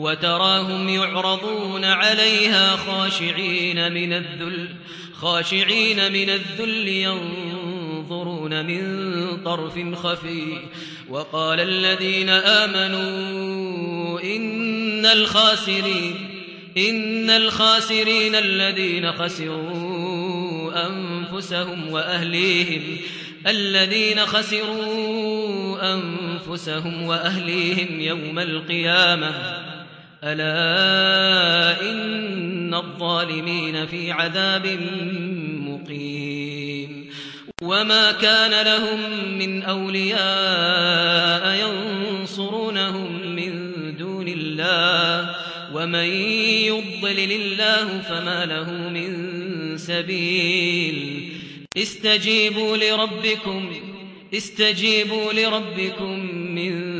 وتراهم يعرضون عليها خاشعين من الذل خاشعين من الذل ينظرون من طرف خفي. وقال الذين آمنوا إن الخاسرين إن الخاسرين الذين خسروا أنفسهم وأهليهم الذين خسروا أنفسهم وأهليهم يوم القيامة. ألا إن الظالمين في عذاب مقيم وما كان لهم من أولياء ينصرونهم من دون الله ومن يضلل الله فما له من سبيل استجيبوا لربكم استجيبوا لربكم من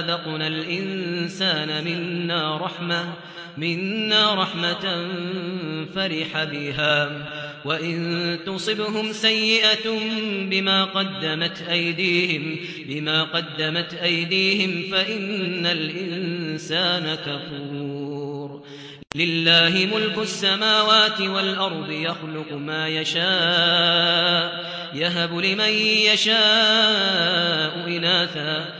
أذقنا الإنسان منا رحمة منا رحمة فرح بها. وإن تصبهم سيئة بما قدمت أيديهم بما قدمت أيديهم فإن الإنسان كفور. لله ملك السماوات والأرض يخلق ما يشاء يهب لمن يشاء إناثا.